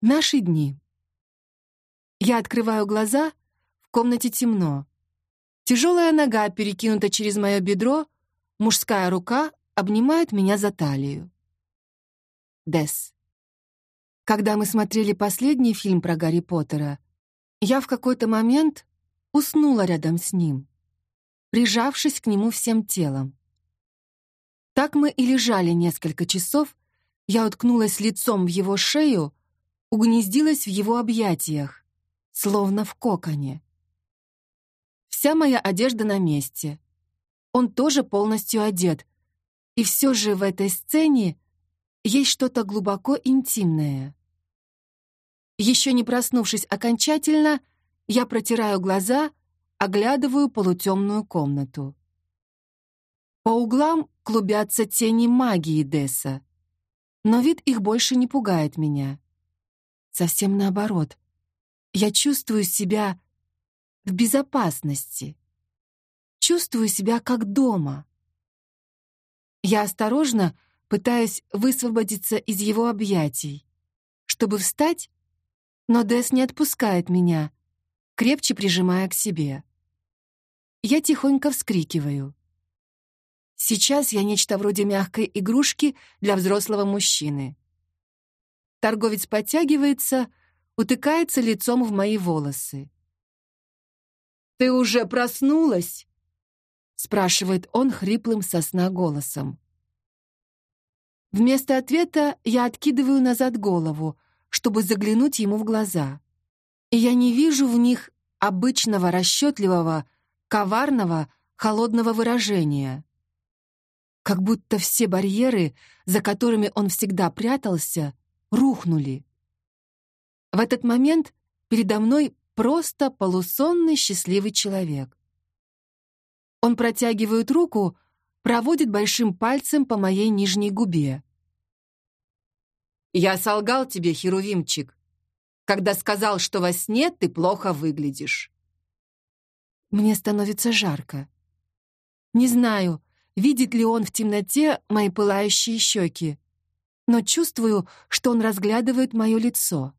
Наши дни. Я открываю глаза, в комнате темно. Тяжелая нога перекинута через мое бедро, мужская рука обнимает меня за талию. Дес. Когда мы смотрели последний фильм про Гарри Поттера, я в какой-то момент уснула рядом с ним, прижавшись к нему всем телом. Так мы и лежали несколько часов, я уткнулась лицом в его шею, угнездилась в его объятиях, словно в коконе. Вся моя одежда на месте. Он тоже полностью одет. И все же в этой сцене есть что-то глубоко интимное. Еще не проснувшись окончательно, я протираю глаза, оглядываю полутемную комнату. По углам клубятся тени магии Десса, но вид их больше не пугает меня. Совсем наоборот. Я чувствую себя в безопасности. Чувствую себя как дома. Я осторожно пытаюсь высвободиться из его объятий, чтобы встать, но Дэс не отпускает меня, крепче прижимая к себе. Я тихонько вскрикиваю. Сейчас я нечто вроде мягкой игрушки для взрослого мужчины. Торговец подтягивается, утыкается лицом в мои волосы. «Ты уже проснулась?» — спрашивает он хриплым сосна голосом. Вместо ответа я откидываю назад голову, чтобы заглянуть ему в глаза. И я не вижу в них обычного расчетливого, коварного, холодного выражения. Как будто все барьеры, за которыми он всегда прятался, рухнули. В этот момент передо мной просто полусонный счастливый человек. Он протягивает руку, проводит большим пальцем по моей нижней губе. «Я солгал тебе, Херувимчик, когда сказал, что во сне ты плохо выглядишь». Мне становится жарко. Не знаю, видит ли он в темноте мои пылающие щеки но чувствую, что он разглядывает мое лицо.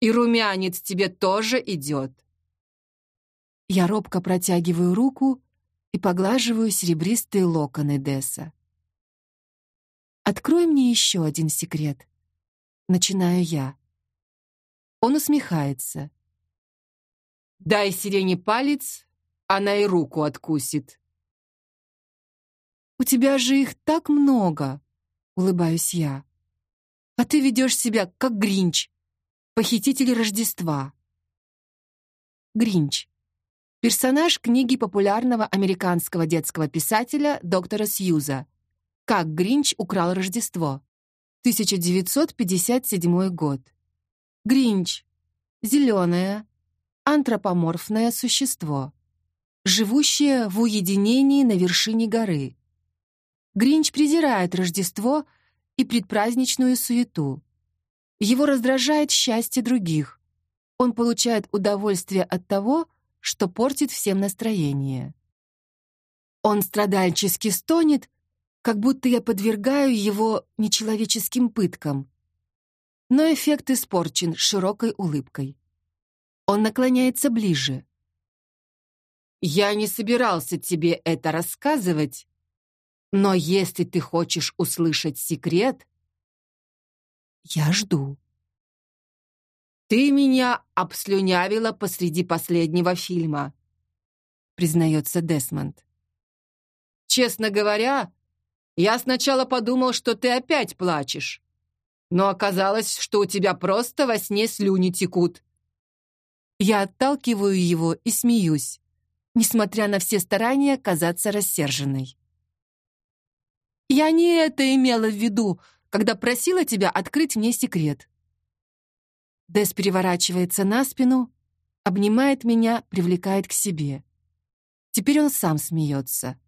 «И румянец тебе тоже идет!» Я робко протягиваю руку и поглаживаю серебристые локоны Десса. «Открой мне еще один секрет», — начинаю я. Он усмехается. «Дай сирене палец, она и руку откусит». «У тебя же их так много!» Улыбаюсь я. А ты ведешь себя как Гринч, похититель Рождества. Гринч. Персонаж книги популярного американского детского писателя доктора Сьюза «Как Гринч украл Рождество», 1957 год. Гринч. Зеленое, антропоморфное существо, живущее в уединении на вершине горы, Гринч презирает Рождество и предпраздничную суету. Его раздражает счастье других. Он получает удовольствие от того, что портит всем настроение. Он страдальчески стонет, как будто я подвергаю его нечеловеческим пыткам. Но эффект испорчен широкой улыбкой. Он наклоняется ближе. «Я не собирался тебе это рассказывать, но если ты хочешь услышать секрет... Я жду. Ты меня обслюнявила посреди последнего фильма, признается Десмонд. Честно говоря, я сначала подумал, что ты опять плачешь. Но оказалось, что у тебя просто во сне слюни текут. Я отталкиваю его и смеюсь, несмотря на все старания казаться рассерженной. Я не это имела в виду, когда просила тебя открыть мне секрет. Дес переворачивается на спину, обнимает меня, привлекает к себе. Теперь он сам смеется.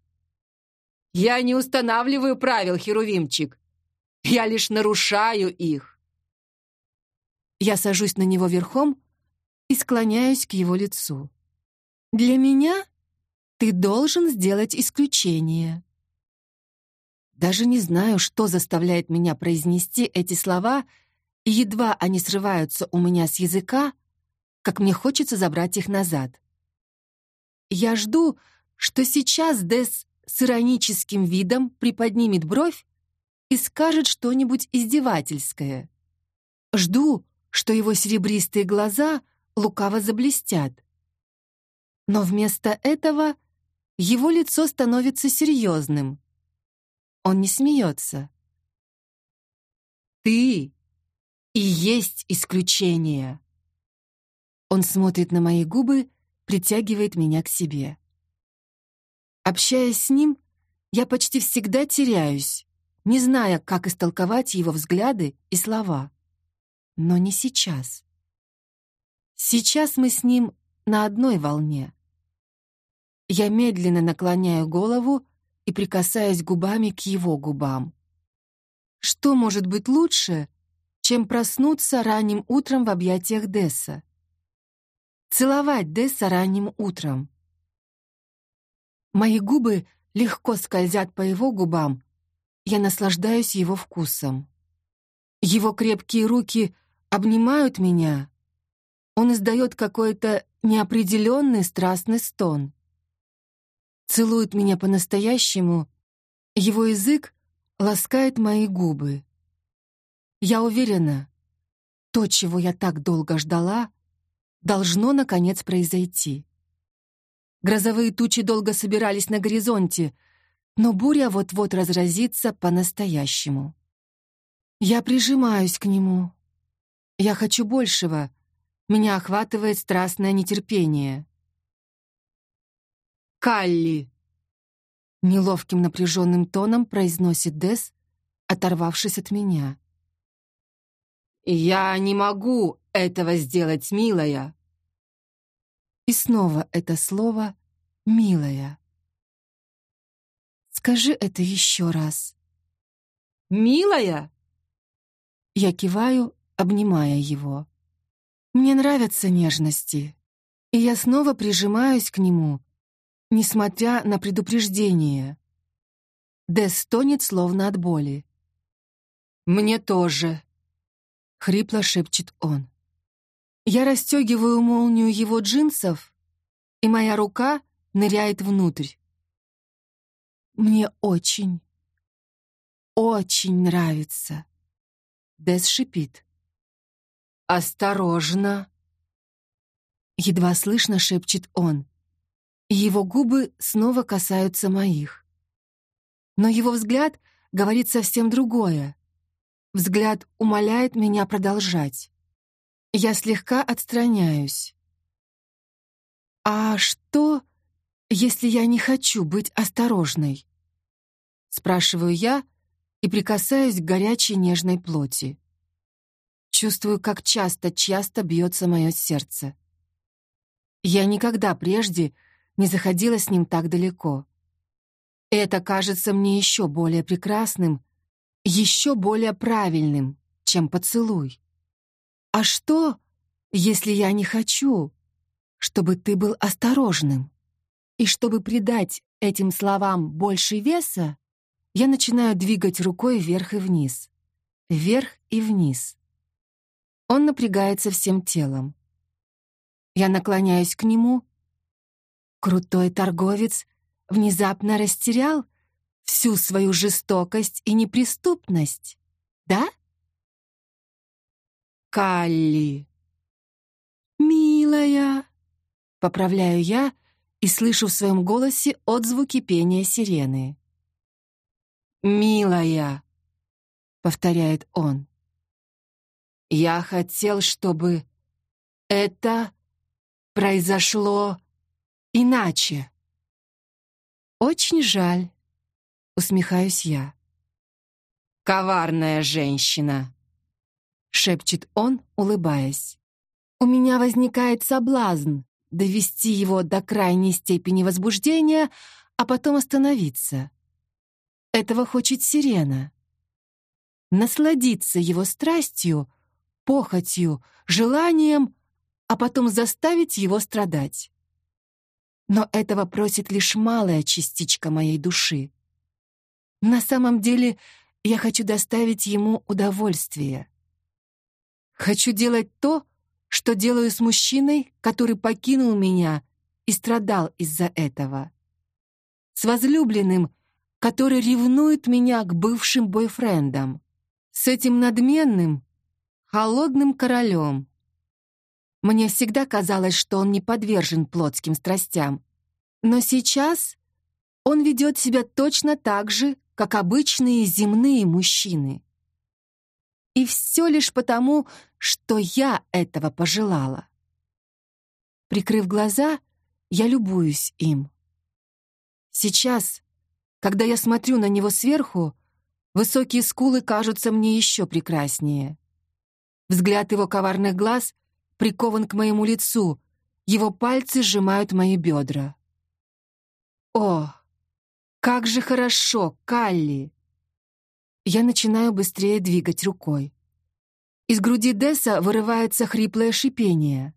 «Я не устанавливаю правил, Херувимчик. Я лишь нарушаю их». Я сажусь на него верхом и склоняюсь к его лицу. «Для меня ты должен сделать исключение». Даже не знаю, что заставляет меня произнести эти слова, и едва они срываются у меня с языка, как мне хочется забрать их назад. Я жду, что сейчас Дес с ироническим видом приподнимет бровь и скажет что-нибудь издевательское. Жду, что его серебристые глаза лукаво заблестят. Но вместо этого его лицо становится серьезным. Он не смеется. «Ты и есть исключение!» Он смотрит на мои губы, притягивает меня к себе. Общаясь с ним, я почти всегда теряюсь, не зная, как истолковать его взгляды и слова. Но не сейчас. Сейчас мы с ним на одной волне. Я медленно наклоняю голову и прикасаюсь губами к его губам. Что может быть лучше, чем проснуться ранним утром в объятиях Десса? Целовать Десса ранним утром. Мои губы легко скользят по его губам, я наслаждаюсь его вкусом. Его крепкие руки обнимают меня. Он издает какой-то неопределенный страстный стон. Целует меня по-настоящему. Его язык ласкает мои губы. Я уверена, то, чего я так долго ждала, должно, наконец, произойти. Грозовые тучи долго собирались на горизонте — но буря вот-вот разразится по-настоящему. Я прижимаюсь к нему. Я хочу большего. Меня охватывает страстное нетерпение. «Калли!» Неловким напряженным тоном произносит Дес, оторвавшись от меня. «Я не могу этого сделать, милая!» И снова это слово «милая». Скажи это еще раз. «Милая?» Я киваю, обнимая его. Мне нравятся нежности, и я снова прижимаюсь к нему, несмотря на предупреждение. Дэс стонет, словно от боли. «Мне тоже», — хрипло шепчет он. Я расстегиваю молнию его джинсов, и моя рука ныряет внутрь. Мне очень, очень нравится. Дес шипит. «Осторожно!» Едва слышно шепчет он. Его губы снова касаются моих. Но его взгляд говорит совсем другое. Взгляд умоляет меня продолжать. Я слегка отстраняюсь. «А что, если я не хочу быть осторожной?» Спрашиваю я и прикасаюсь к горячей нежной плоти. Чувствую, как часто-часто бьется мое сердце. Я никогда прежде не заходила с ним так далеко. Это кажется мне еще более прекрасным, еще более правильным, чем поцелуй. А что, если я не хочу, чтобы ты был осторожным? И чтобы придать этим словам больше веса, я начинаю двигать рукой вверх и вниз. Вверх и вниз. Он напрягается всем телом. Я наклоняюсь к нему. Крутой торговец внезапно растерял всю свою жестокость и неприступность, да? Калли. «Милая», — поправляю я, и слышу в своем голосе отзвуки пения сирены. «Милая», — повторяет он, — «я хотел, чтобы это произошло иначе». «Очень жаль», — усмехаюсь я. «Коварная женщина», — шепчет он, улыбаясь. «У меня возникает соблазн довести его до крайней степени возбуждения, а потом остановиться. Этого хочет сирена. Насладиться его страстью, похотью, желанием, а потом заставить его страдать. Но этого просит лишь малая частичка моей души. На самом деле я хочу доставить ему удовольствие. Хочу делать то, что делаю с мужчиной, который покинул меня и страдал из-за этого. С возлюбленным, который ревнует меня к бывшим бойфрендам. С этим надменным, холодным королем. Мне всегда казалось, что он не подвержен плотским страстям. Но сейчас он ведет себя точно так же, как обычные земные мужчины. И все лишь потому, что я этого пожелала. Прикрыв глаза, я любуюсь им. Сейчас, когда я смотрю на него сверху, высокие скулы кажутся мне еще прекраснее. Взгляд его коварных глаз прикован к моему лицу, его пальцы сжимают мои бедра. О, как же хорошо, Калли! Я начинаю быстрее двигать рукой. Из груди Десса вырывается хриплое шипение.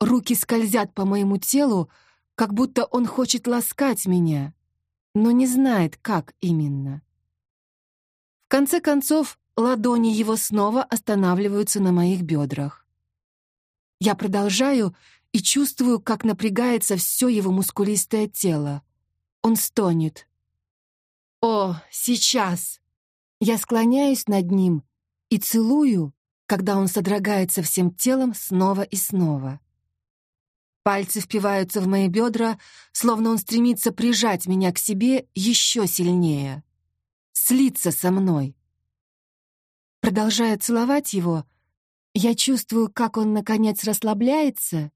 Руки скользят по моему телу, как будто он хочет ласкать меня, но не знает, как именно. В конце концов, ладони его снова останавливаются на моих бедрах. Я продолжаю и чувствую, как напрягается все его мускулистое тело. Он стонет. «О, сейчас!» Я склоняюсь над ним и целую, когда он содрогается всем телом снова и снова. Пальцы впиваются в мои бедра, словно он стремится прижать меня к себе еще сильнее, слиться со мной. Продолжая целовать его, я чувствую, как он, наконец, расслабляется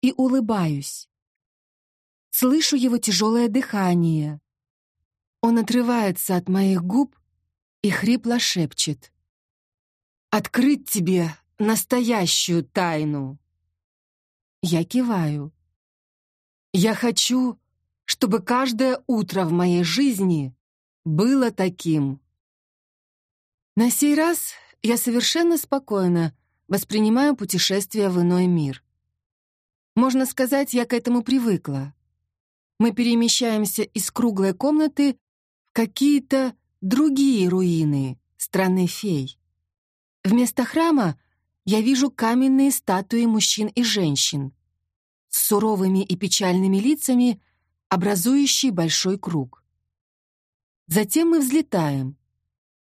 и улыбаюсь. Слышу его тяжелое дыхание. Он отрывается от моих губ и хрипло шепчет. «Открыть тебе настоящую тайну!» Я киваю. «Я хочу, чтобы каждое утро в моей жизни было таким». На сей раз я совершенно спокойно воспринимаю путешествие в иной мир. Можно сказать, я к этому привыкла мы перемещаемся из круглой комнаты в какие-то другие руины страны фей. Вместо храма я вижу каменные статуи мужчин и женщин с суровыми и печальными лицами, образующие большой круг. Затем мы взлетаем,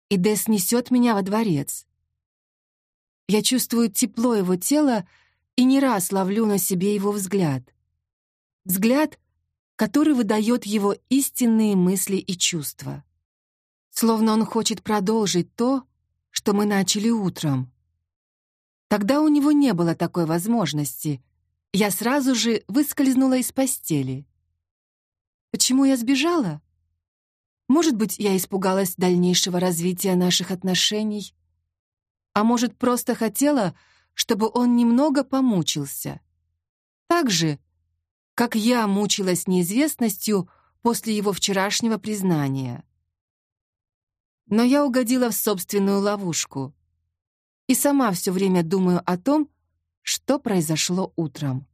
и Дес несет меня во дворец. Я чувствую тепло его тела и не раз ловлю на себе его взгляд. Взгляд, который выдает его истинные мысли и чувства. Словно он хочет продолжить то, что мы начали утром. Тогда у него не было такой возможности. Я сразу же выскользнула из постели. Почему я сбежала? Может быть, я испугалась дальнейшего развития наших отношений, а может, просто хотела, чтобы он немного помучился. Так же, как я мучилась неизвестностью после его вчерашнего признания. Но я угодила в собственную ловушку и сама все время думаю о том, что произошло утром.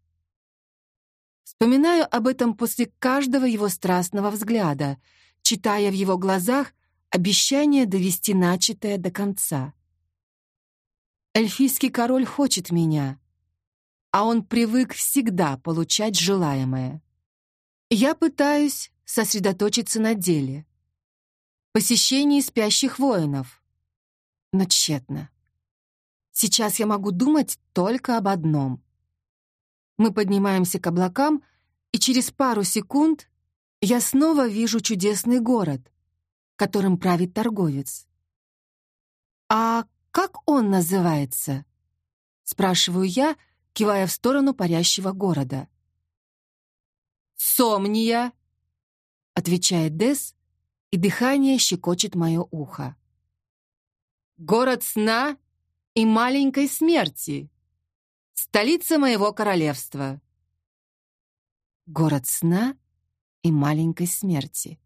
Вспоминаю об этом после каждого его страстного взгляда, читая в его глазах обещание довести начатое до конца. Эльфийский король хочет меня, а он привык всегда получать желаемое. Я пытаюсь сосредоточиться на деле. Посещении спящих воинов. Но тщетно. Сейчас я могу думать только об одном. Мы поднимаемся к облакам, и через пару секунд я снова вижу чудесный город, которым правит торговец. «А как он называется?» — спрашиваю я, — кивая в сторону парящего города. «Сомния!» — отвечает Дес, и дыхание щекочет мое ухо. «Город сна и маленькой смерти. Столица моего королевства». «Город сна и маленькой смерти».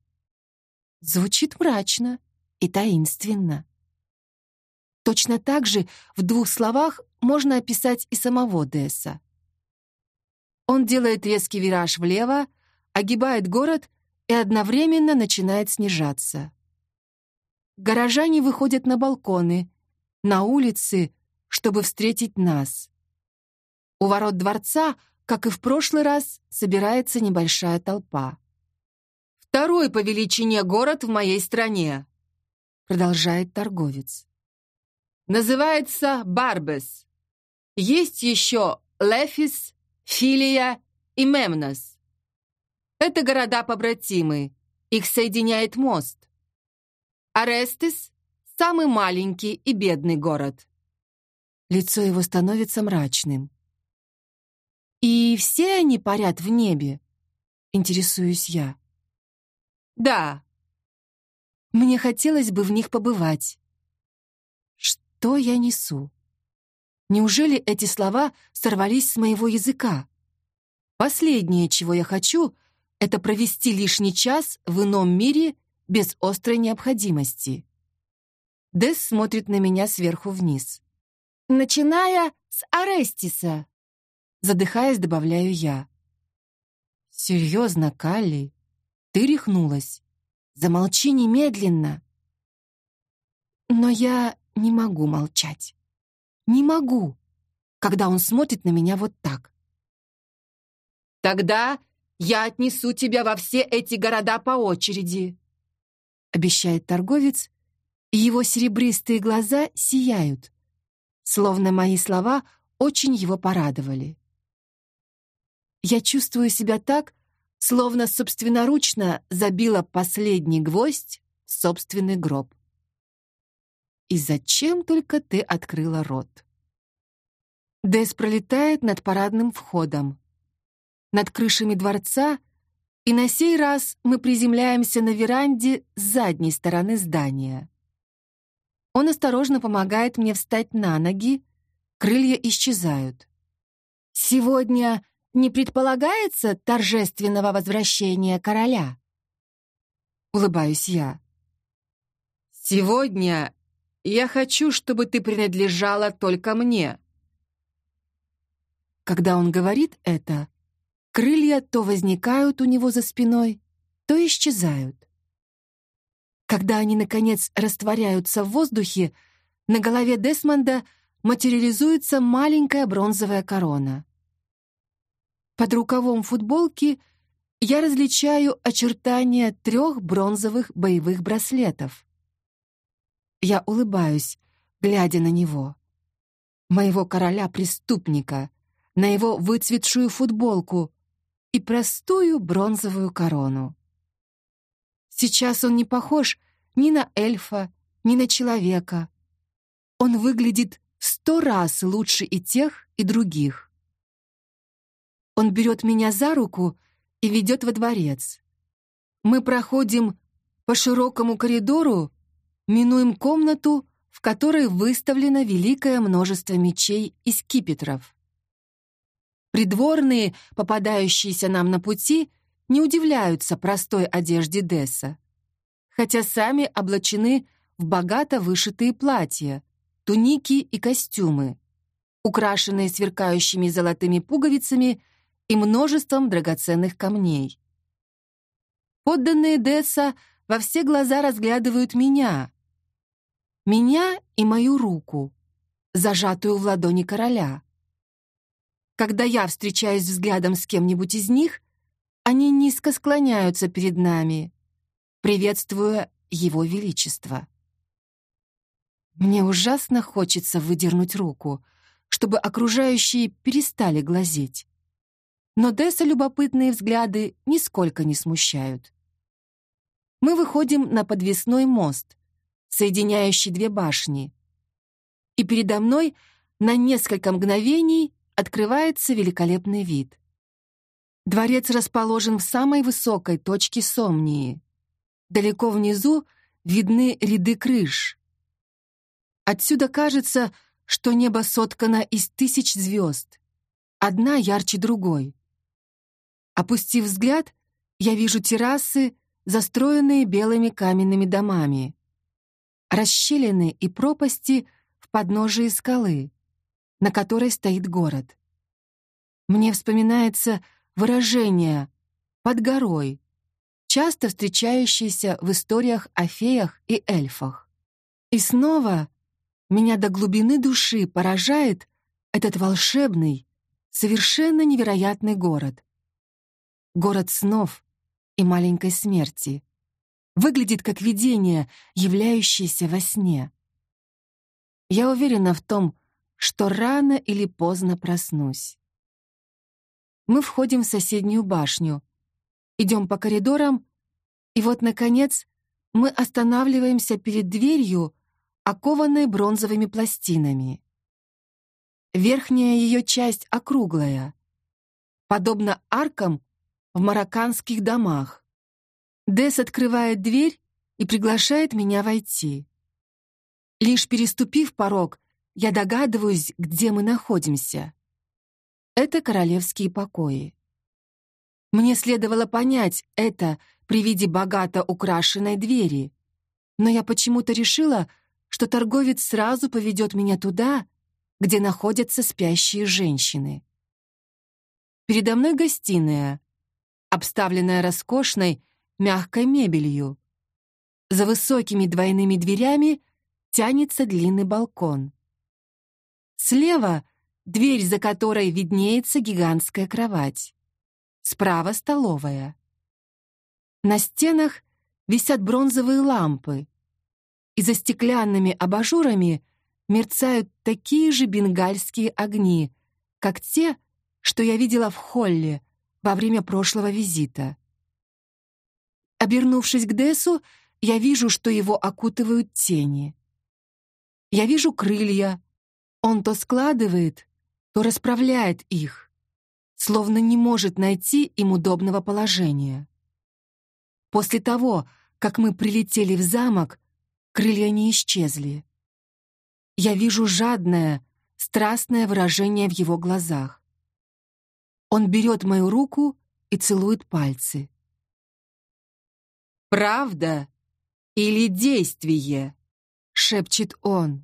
Звучит мрачно и таинственно. Точно так же в двух словах можно описать и самого Десса. Он делает резкий вираж влево, огибает город и одновременно начинает снижаться. Горожане выходят на балконы, на улицы, чтобы встретить нас. У ворот дворца, как и в прошлый раз, собирается небольшая толпа. «Второй по величине город в моей стране», — продолжает торговец. «Называется Барбес. Есть еще Лефис, Филия и Мемнос. Это города-побратимы, их соединяет мост. Арестис — самый маленький и бедный город. Лицо его становится мрачным. «И все они парят в небе?» — интересуюсь я. «Да. Мне хотелось бы в них побывать». Что я несу? Неужели эти слова сорвались с моего языка? Последнее, чего я хочу, это провести лишний час в ином мире без острой необходимости. Дес смотрит на меня сверху вниз. «Начиная с Арестиса», задыхаясь, добавляю я. «Серьезно, Калли? Ты рехнулась? Замолчи немедленно!» Но я не могу молчать. Не могу, когда он смотрит на меня вот так. «Тогда я отнесу тебя во все эти города по очереди», обещает торговец, и его серебристые глаза сияют, словно мои слова очень его порадовали. Я чувствую себя так, словно собственноручно забила последний гвоздь в собственный гроб. И зачем только ты открыла рот? Дэс пролетает над парадным входом, над крышами дворца, и на сей раз мы приземляемся на веранде с задней стороны здания. Он осторожно помогает мне встать на ноги, крылья исчезают. «Сегодня не предполагается торжественного возвращения короля?» Улыбаюсь я. «Сегодня я хочу, чтобы ты принадлежала только мне». Когда он говорит это, крылья то возникают у него за спиной, то исчезают. Когда они, наконец, растворяются в воздухе, на голове Десмонда материализуется маленькая бронзовая корона. Под рукавом футболки я различаю очертания трех бронзовых боевых браслетов. Я улыбаюсь, глядя на него. Моего короля-преступника, на его выцветшую футболку и простую бронзовую корону. Сейчас он не похож ни на эльфа, ни на человека. Он выглядит сто раз лучше и тех, и других. Он берет меня за руку и ведет во дворец. Мы проходим по широкому коридору, минуем комнату, в которой выставлено великое множество мечей и скипетров. Придворные, попадающиеся нам на пути, не удивляются простой одежде Десса, хотя сами облачены в богато вышитые платья, туники и костюмы, украшенные сверкающими золотыми пуговицами и множеством драгоценных камней. Подданные Десса во все глаза разглядывают меня. Меня и мою руку, зажатую в ладони короля. Когда я встречаюсь взглядом с кем-нибудь из них, они низко склоняются перед нами, приветствуя его величество. Мне ужасно хочется выдернуть руку, чтобы окружающие перестали глазеть но Десса любопытные взгляды нисколько не смущают. Мы выходим на подвесной мост, соединяющий две башни, и передо мной на несколько мгновений открывается великолепный вид. Дворец расположен в самой высокой точке Сомнии. Далеко внизу видны ряды крыш. Отсюда кажется, что небо соткано из тысяч звезд, одна ярче другой. Опустив взгляд, я вижу террасы, застроенные белыми каменными домами, расщелины и пропасти в подножии скалы, на которой стоит город. Мне вспоминается выражение «под горой», часто встречающееся в историях о феях и эльфах. И снова Меня до глубины души поражает этот волшебный, совершенно невероятный город. Город снов и маленькой смерти. Выглядит как видение, являющееся во сне. Я уверена в том, что рано или поздно проснусь. Мы входим в соседнюю башню, идем по коридорам, и вот, наконец, мы останавливаемся перед дверью, окованной бронзовыми пластинами. Верхняя ее часть округлая, подобно аркам в марокканских домах. Дес открывает дверь и приглашает меня войти. Лишь переступив порог, я догадываюсь, где мы находимся. Это королевские покои. Мне следовало понять это при виде богато украшенной двери, но я почему-то решила, что торговец сразу поведет меня туда, где находятся спящие женщины. Передо мной гостиная, обставленная роскошной, мягкой мебелью. За высокими двойными дверями тянется длинный балкон. Слева — дверь, за которой виднеется гигантская кровать. Справа — столовая. На стенах висят бронзовые лампы, и за стеклянными абажурами мерцают такие же бенгальские огни, как те, что я видела в холле во время прошлого визита. Обернувшись к Десу, я вижу, что его окутывают тени. Я вижу крылья. Он то складывает, то расправляет их, словно не может найти им удобного положения. После того, как мы прилетели в замок, крылья не исчезли. Я вижу жадное, страстное выражение в его глазах. Он берет мою руку и целует пальцы. «Правда или действие?» — шепчет он.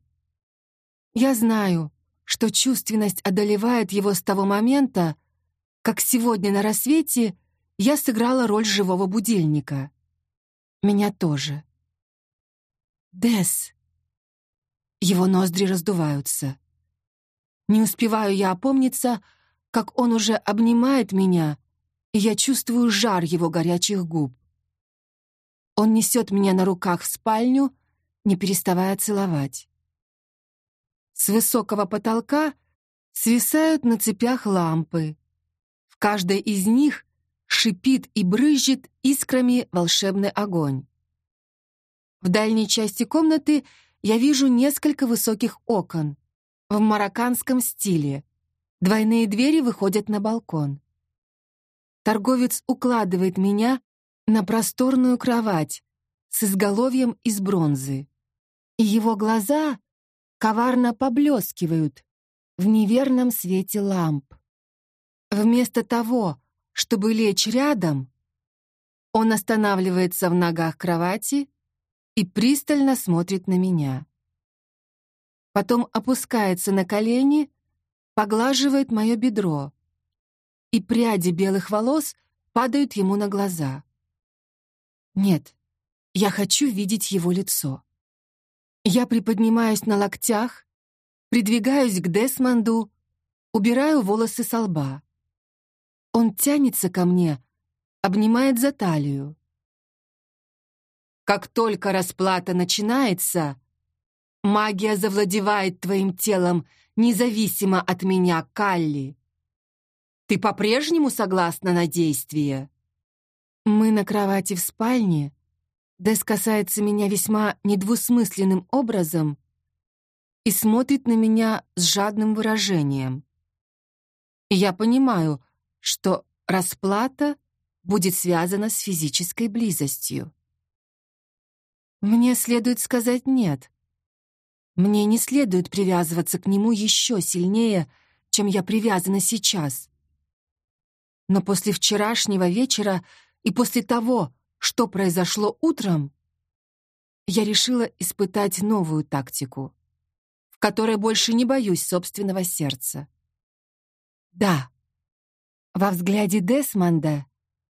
Я знаю, что чувственность одолевает его с того момента, как сегодня на рассвете я сыграла роль живого будильника. Меня тоже. Дес. Его ноздри раздуваются. Не успеваю я опомниться, как он уже обнимает меня, и я чувствую жар его горячих губ. Он несет меня на руках в спальню, не переставая целовать. С высокого потолка свисают на цепях лампы. В каждой из них шипит и брызжет искрами волшебный огонь. В дальней части комнаты я вижу несколько высоких окон в марокканском стиле. Двойные двери выходят на балкон. Торговец укладывает меня на просторную кровать с изголовьем из бронзы. И его глаза коварно поблескивают в неверном свете ламп. Вместо того, чтобы лечь рядом, он останавливается в ногах кровати и пристально смотрит на меня. Потом опускается на колени, поглаживает мое бедро, и пряди белых волос падают ему на глаза. Нет, я хочу видеть его лицо. Я приподнимаюсь на локтях, придвигаюсь к Десмонду, убираю волосы со лба. Он тянется ко мне, обнимает за талию. Как только расплата начинается, магия завладевает твоим телом независимо от меня, Калли. Ты по-прежнему согласна на действие? Мы на кровати в спальне. Дэс касается меня весьма недвусмысленным образом и смотрит на меня с жадным выражением. я понимаю, что расплата будет связана с физической близостью. Мне следует сказать «нет». Мне не следует привязываться к нему еще сильнее, чем я привязана сейчас. Но после вчерашнего вечера и после того, что произошло утром, я решила испытать новую тактику, в которой больше не боюсь собственного сердца. Да, во взгляде Десмонда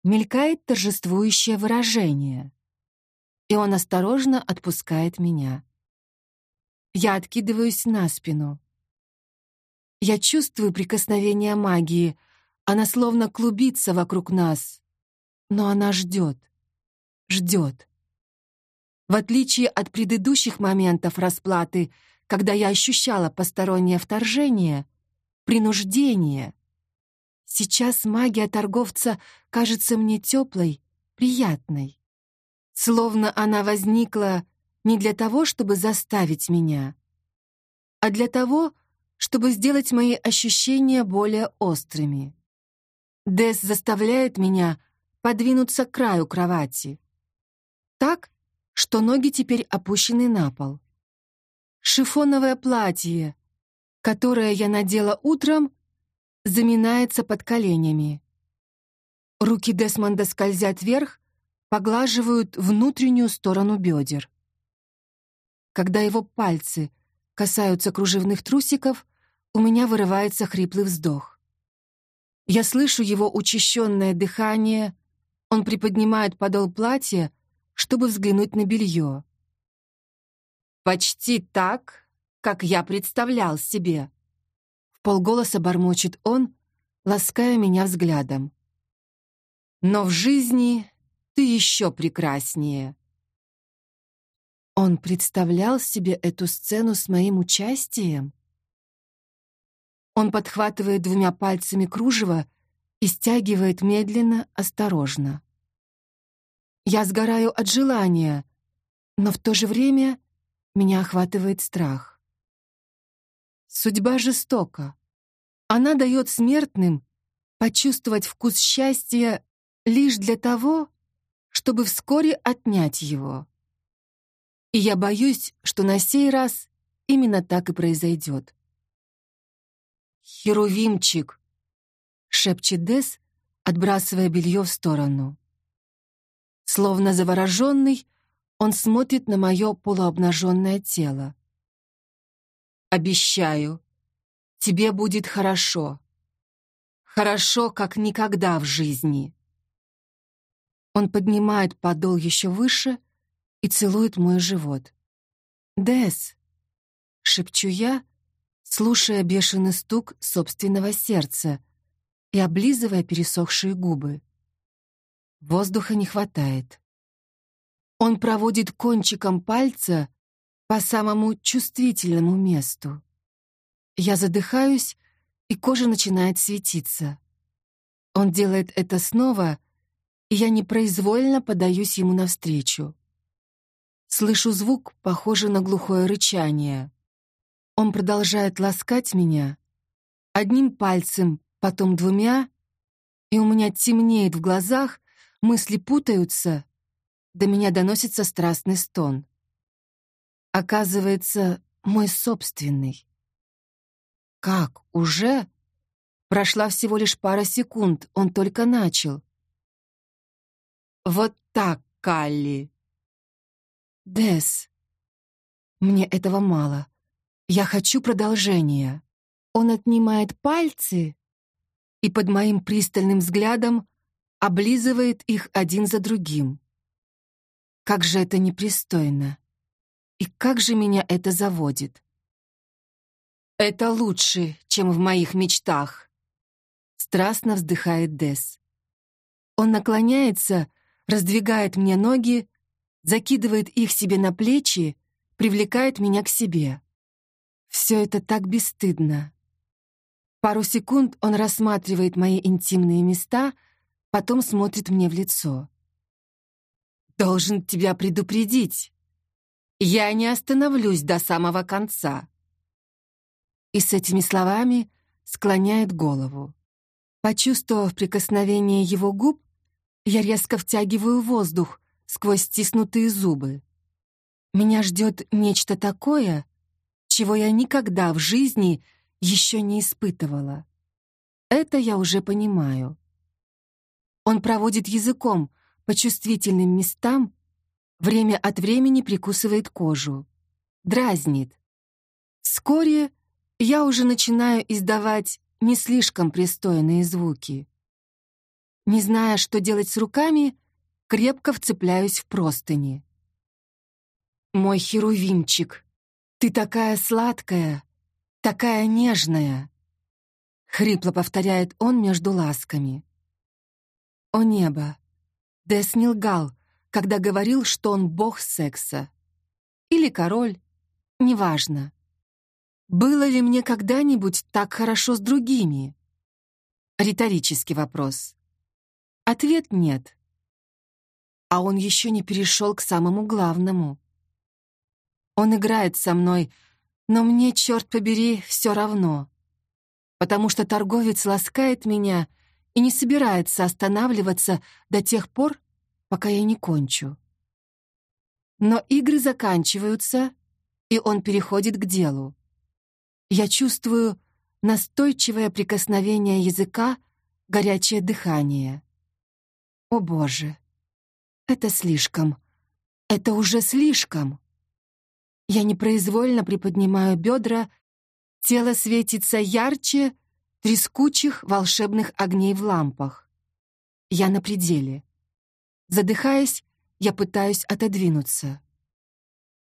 мелькает торжествующее выражение — и он осторожно отпускает меня. Я откидываюсь на спину. Я чувствую прикосновение магии. Она словно клубится вокруг нас. Но она ждет. Ждет. В отличие от предыдущих моментов расплаты, когда я ощущала постороннее вторжение, принуждение, сейчас магия торговца кажется мне теплой, приятной. Словно она возникла не для того, чтобы заставить меня, а для того, чтобы сделать мои ощущения более острыми. Дес заставляет меня подвинуться к краю кровати. Так, что ноги теперь опущены на пол. Шифоновое платье, которое я надела утром, заминается под коленями. Руки Десмонда скользят вверх, поглаживают внутреннюю сторону бедер. Когда его пальцы касаются кружевных трусиков, у меня вырывается хриплый вздох. Я слышу его учащенное дыхание, он приподнимает подол платья, чтобы взглянуть на белье. «Почти так, как я представлял себе», — в полголоса бормочет он, лаская меня взглядом. «Но в жизни ты еще прекраснее». Он представлял себе эту сцену с моим участием? Он подхватывает двумя пальцами кружево и стягивает медленно, осторожно. Я сгораю от желания, но в то же время меня охватывает страх. Судьба жестока. Она дает смертным почувствовать вкус счастья лишь для того, чтобы вскоре отнять его. И я боюсь, что на сей раз именно так и произойдет. «Херувимчик!» — шепчет Дес, отбрасывая белье в сторону. Словно завороженный, он смотрит на мое полуобнаженное тело. «Обещаю, тебе будет хорошо. Хорошо, как никогда в жизни». Он поднимает подол еще выше и целует мой живот. «Дес!» — шепчу я, слушая бешеный стук собственного сердца и облизывая пересохшие губы. Воздуха не хватает. Он проводит кончиком пальца по самому чувствительному месту. Я задыхаюсь, и кожа начинает светиться. Он делает это снова, и я непроизвольно подаюсь ему навстречу. Слышу звук, похожий на глухое рычание. Он продолжает ласкать меня. Одним пальцем, потом двумя, и у меня темнеет в глазах, мысли путаются, до меня доносится страстный стон. Оказывается, мой собственный. Как, уже? Прошла всего лишь пара секунд, он только начал. Вот так, Калли. Дес. Мне этого мало. Я хочу продолжения. Он отнимает пальцы и под моим пристальным взглядом облизывает их один за другим. Как же это непристойно. И как же меня это заводит. Это лучше, чем в моих мечтах. Страстно вздыхает Дес. Он наклоняется, раздвигает мне ноги, закидывает их себе на плечи, привлекает меня к себе. Все это так бесстыдно. Пару секунд он рассматривает мои интимные места, потом смотрит мне в лицо. «Должен тебя предупредить. Я не остановлюсь до самого конца». И с этими словами склоняет голову. Почувствовав прикосновение его губ, я резко втягиваю воздух сквозь стиснутые зубы. Меня ждет нечто такое, чего я никогда в жизни еще не испытывала. Это я уже понимаю. Он проводит языком по чувствительным местам, время от времени прикусывает кожу, дразнит. Вскоре я уже начинаю издавать не слишком пристойные звуки. Не зная, что делать с руками, крепко вцепляюсь в простыни. Мой херувимчик. «Ты такая сладкая, такая нежная!» Хрипло повторяет он между ласками. «О небо! Дэс не лгал, когда говорил, что он бог секса. Или король, неважно. Было ли мне когда-нибудь так хорошо с другими? Риторический вопрос. Ответ нет. А он еще не перешел к самому главному. Он играет со мной, но мне, черт побери, все равно. Потому что торговец ласкает меня и не собирается останавливаться до тех пор, пока я не кончу. Но игры заканчиваются, и он переходит к делу. Я чувствую настойчивое прикосновение языка, горячее дыхание. О боже, это слишком. Это уже слишком. Я непроизвольно приподнимаю бедра, тело светится ярче трескучих волшебных огней в лампах. Я на пределе. Задыхаясь, я пытаюсь отодвинуться.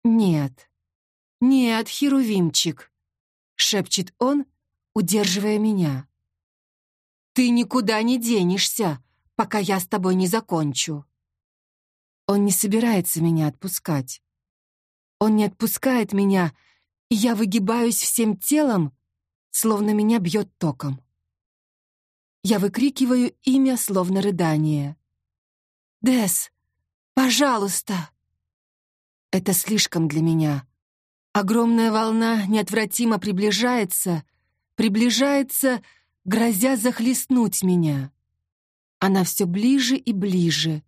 «Нет, нет, Херувимчик», — шепчет он, удерживая меня. «Ты никуда не денешься, пока я с тобой не закончу». Он не собирается меня отпускать. Он не отпускает меня, и я выгибаюсь всем телом, словно меня бьет током. Я выкрикиваю имя, словно рыдание. «Дес, пожалуйста!» Это слишком для меня. Огромная волна неотвратимо приближается, приближается, грозя захлестнуть меня. Она все ближе и ближе,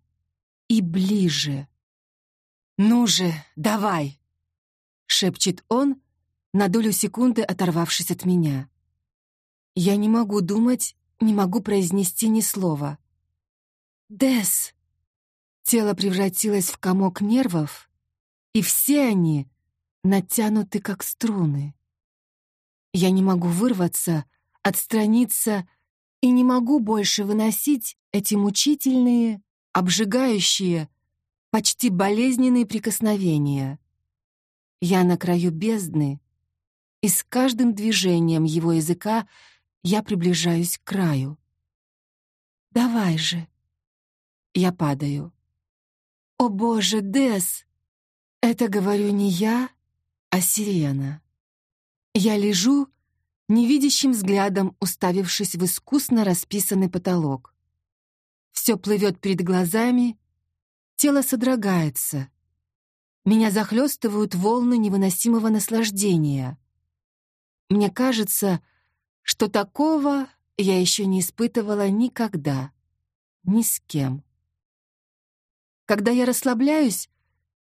и ближе. «Ну же, давай!» — шепчет он, на долю секунды оторвавшись от меня. Я не могу думать, не могу произнести ни слова. «Дес!» Тело превратилось в комок нервов, и все они натянуты, как струны. Я не могу вырваться, отстраниться и не могу больше выносить эти мучительные, обжигающие, почти болезненные прикосновения. Я на краю бездны, и с каждым движением его языка я приближаюсь к краю. «Давай же!» Я падаю. «О боже, Дес!» Это говорю не я, а сирена. Я лежу, невидящим взглядом уставившись в искусно расписанный потолок. Все плывет перед глазами, тело содрогается. Меня захлестывают волны невыносимого наслаждения. Мне кажется, что такого я еще не испытывала никогда, ни с кем. Когда я расслабляюсь,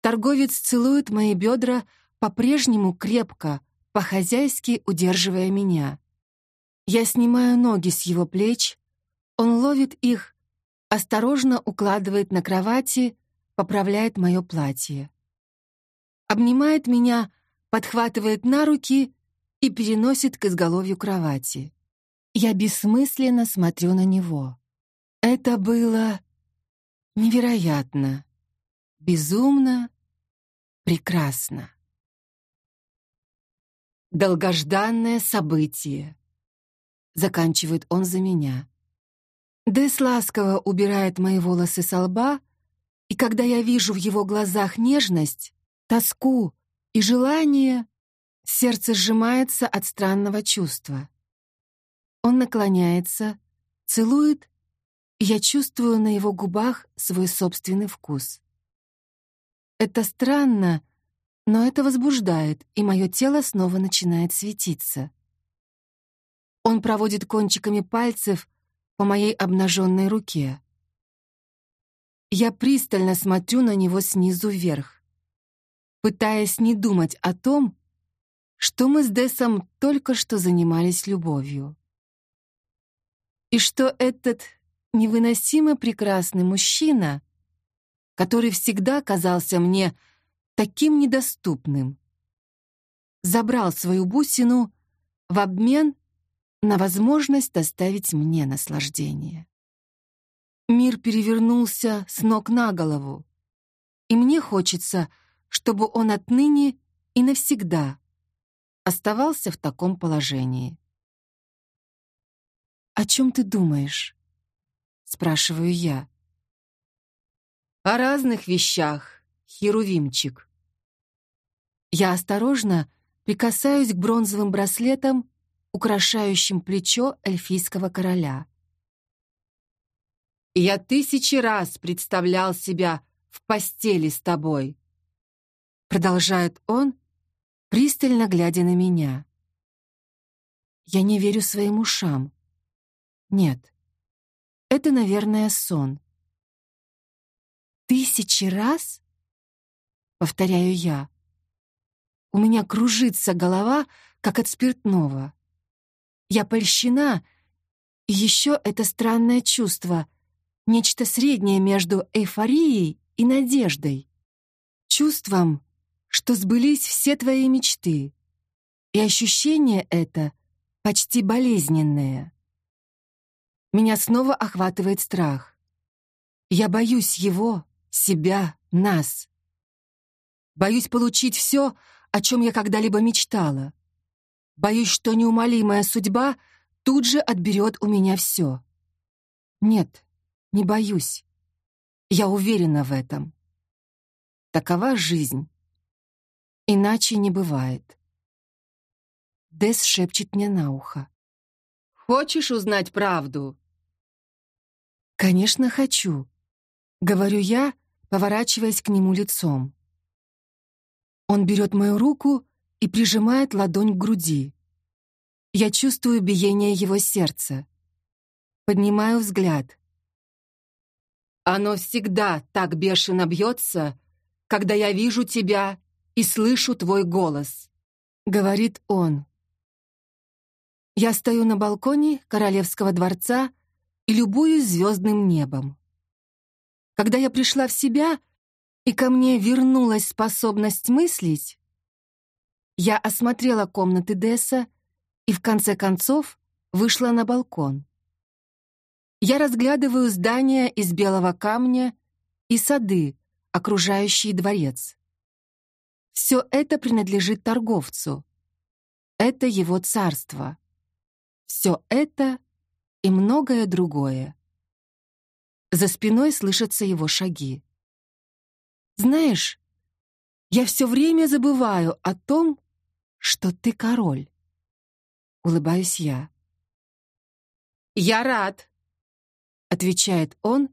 торговец целует мои бедра по-прежнему крепко, по-хозяйски удерживая меня. Я снимаю ноги с его плеч, он ловит их, осторожно укладывает на кровати, поправляет мое платье. Обнимает меня, подхватывает на руки и переносит к изголовью кровати. Я бессмысленно смотрю на него. Это было Невероятно, безумно, прекрасно. Долгожданное событие. Заканчивает он за меня. Дэс ласково убирает мои волосы со лба, и когда я вижу в его глазах нежность, тоску и желание, сердце сжимается от странного чувства. Он наклоняется, целует я чувствую на его губах свой собственный вкус. Это странно, но это возбуждает, и мое тело снова начинает светиться. Он проводит кончиками пальцев по моей обнаженной руке. Я пристально смотрю на него снизу вверх, пытаясь не думать о том, что мы с Десом только что занимались любовью. И что этот невыносимо прекрасный мужчина, который всегда казался мне таким недоступным, забрал свою бусину в обмен на возможность доставить мне наслаждение. Мир перевернулся с ног на голову, и мне хочется, чтобы он отныне и навсегда оставался в таком положении. «О чем ты думаешь?» — спрашиваю я. «О разных вещах, Херувимчик». Я осторожно прикасаюсь к бронзовым браслетам, украшающим плечо эльфийского короля. «Я тысячи раз представлял себя в постели с тобой», продолжает он, пристально глядя на меня. Я не верю своим ушам. Нет, это, наверное, сон. «Тысячи раз?» — повторяю я. У меня кружится голова, как от спиртного. Я польщена, и еще это странное чувство, нечто среднее между эйфорией и надеждой. Чувством, что сбылись все твои мечты, и ощущение это почти болезненное. Меня снова охватывает страх. Я боюсь его, себя, нас. Боюсь получить все, о чем я когда-либо мечтала. Боюсь, что неумолимая судьба тут же отберет у меня все. Нет, не боюсь. Я уверена в этом. Такова жизнь. Иначе не бывает. Дес шепчет мне на ухо. Хочешь узнать правду?» «Конечно, хочу», — говорю я, поворачиваясь к нему лицом. Он берет мою руку и прижимает ладонь к груди. Я чувствую биение его сердца. Поднимаю взгляд. Оно всегда так бешено бьется, когда я вижу тебя и слышу твой голос, — говорит он. Я стою на балконе королевского дворца и любуюсь звездным небом. Когда я пришла в себя, и ко мне вернулась способность мыслить, я осмотрела комнаты Десса и в конце концов вышла на балкон. Я разглядываю здания из белого камня и сады, окружающие дворец. Все это принадлежит торговцу. Это его царство. Все это и многое другое. За спиной слышатся его шаги. «Знаешь, я все время забываю о том, что ты король», — улыбаюсь я. «Я рад», — отвечает он,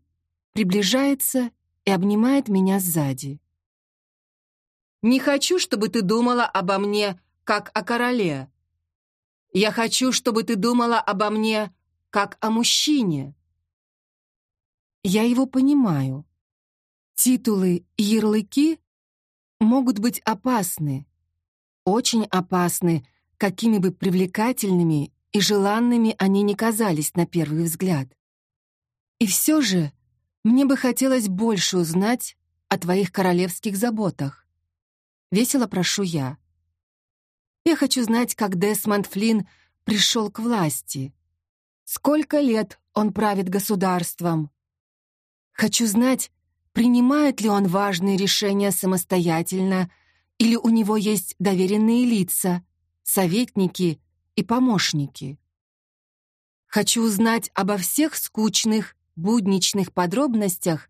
приближается и обнимает меня сзади. «Не хочу, чтобы ты думала обо мне, как о короле. Я хочу, чтобы ты думала обо мне как о мужчине. Я его понимаю. Титулы и ярлыки могут быть опасны, очень опасны, какими бы привлекательными и желанными они ни казались на первый взгляд. И все же мне бы хотелось больше узнать о твоих королевских заботах. Весело прошу я. Я хочу знать, как Десмонд Флинн пришел к власти. Сколько лет он правит государством? Хочу знать, принимает ли он важные решения самостоятельно, или у него есть доверенные лица, советники и помощники. Хочу узнать обо всех скучных, будничных подробностях,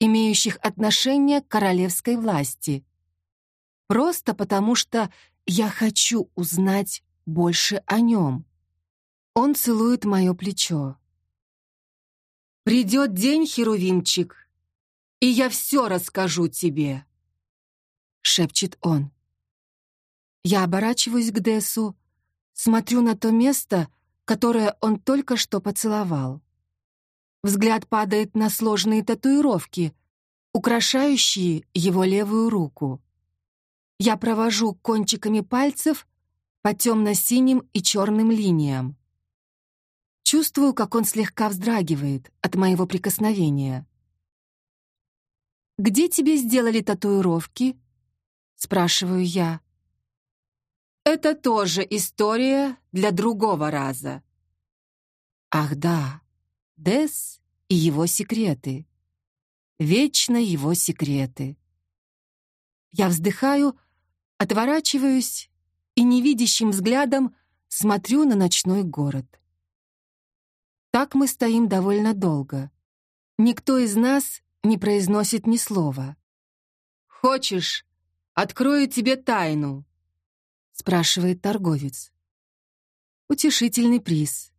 имеющих отношение к королевской власти. Просто потому что я хочу узнать больше о нем. Он целует мое плечо. «Придет день, Херувимчик, и я все расскажу тебе», — шепчет он. Я оборачиваюсь к Десу, смотрю на то место, которое он только что поцеловал. Взгляд падает на сложные татуировки, украшающие его левую руку. Я провожу кончиками пальцев по темно-синим и черным линиям. Чувствую, как он слегка вздрагивает от моего прикосновения. «Где тебе сделали татуировки?» — спрашиваю я. «Это тоже история для другого раза». Ах да, Дес и его секреты. Вечно его секреты. Я вздыхаю Отворачиваюсь и невидящим взглядом смотрю на ночной город. Так мы стоим довольно долго. Никто из нас не произносит ни слова. «Хочешь, открою тебе тайну?» — спрашивает торговец. Утешительный приз.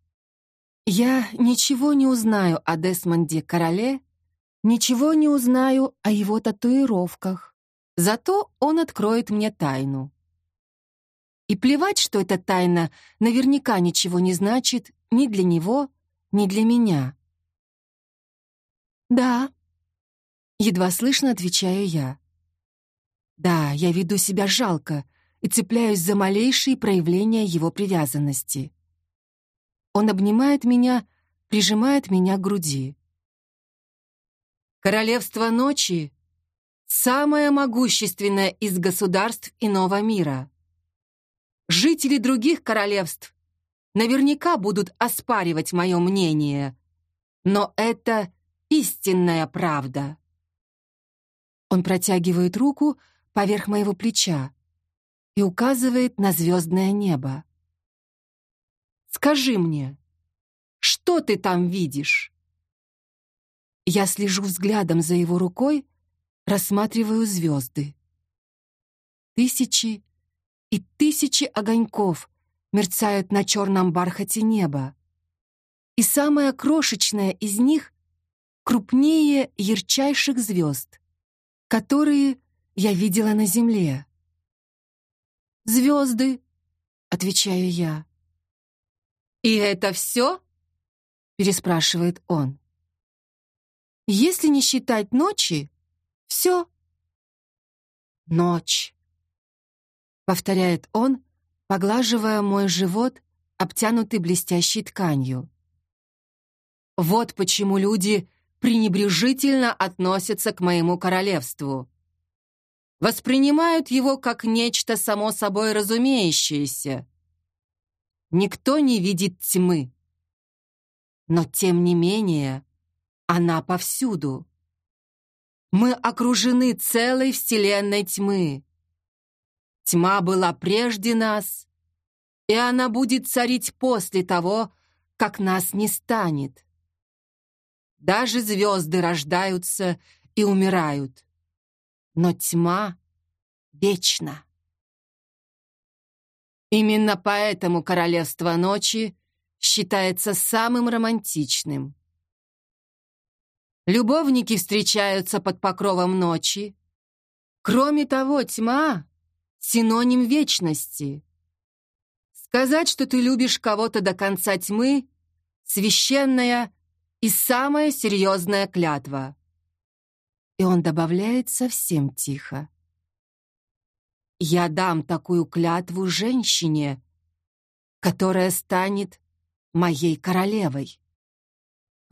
Я ничего не узнаю о Десмонде Короле, ничего не узнаю о его татуировках. Зато он откроет мне тайну. И плевать, что эта тайна наверняка ничего не значит ни для него, ни для меня. «Да», — едва слышно отвечаю я. «Да, я веду себя жалко и цепляюсь за малейшие проявления его привязанности. Он обнимает меня, прижимает меня к груди. Королевство ночи — самое могущественное из государств иного мира. Жители других королевств наверняка будут оспаривать мое мнение, но это истинная правда. Он протягивает руку поверх моего плеча и указывает на звездное небо. «Скажи мне, что ты там видишь?» Я слежу взглядом за его рукой, рассматриваю звезды. Тысячи и тысячи огоньков мерцают на черном бархате неба. И самая крошечная из них крупнее ярчайших звезд, которые я видела на земле. «Звезды», — отвечаю я. «И это все?» — переспрашивает он. «Если не считать ночи, все». «Ночь», — повторяет он, поглаживая мой живот, обтянутый блестящей тканью. «Вот почему люди пренебрежительно относятся к моему королевству. Воспринимают его как нечто само собой разумеющееся. Никто не видит тьмы. Но тем не менее, она повсюду. Мы окружены целой вселенной тьмы. Тьма была прежде нас, и она будет царить после того, как нас не станет. Даже звезды рождаются и умирают. Но тьма вечна. Именно поэтому Королевство Ночи считается самым романтичным. Любовники встречаются под покровом ночи. Кроме того, тьма — синоним вечности. Сказать, что ты любишь кого-то до конца тьмы — священная и самая серьезная клятва. И он добавляет совсем тихо. Я дам такую клятву женщине, которая станет моей королевой.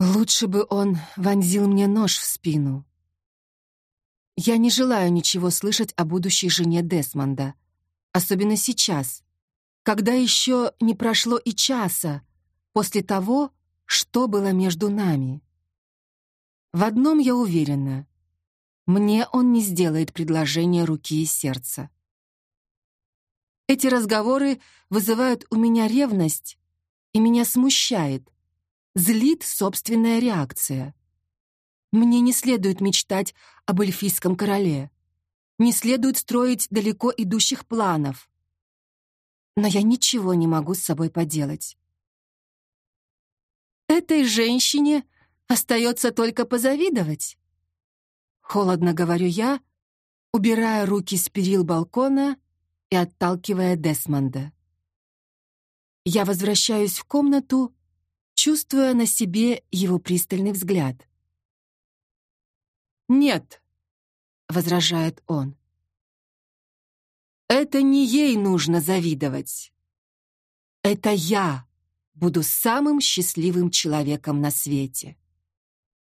Лучше бы он вонзил мне нож в спину. Я не желаю ничего слышать о будущей жене Десмонда, особенно сейчас, когда еще не прошло и часа после того, что было между нами. В одном я уверена. Мне он не сделает предложение руки и сердца. Эти разговоры вызывают у меня ревность, и меня смущает, злит собственная реакция. Мне не следует мечтать об эльфийском короле. Не следует строить далеко идущих планов. Но я ничего не могу с собой поделать. Этой женщине остается только позавидовать. Холодно говорю я, убирая руки с перил балкона и отталкивая Десмонда. Я возвращаюсь в комнату, чувствуя на себе его пристальный взгляд. «Нет», — возражает он. «Это не ей нужно завидовать. Это я буду самым счастливым человеком на свете.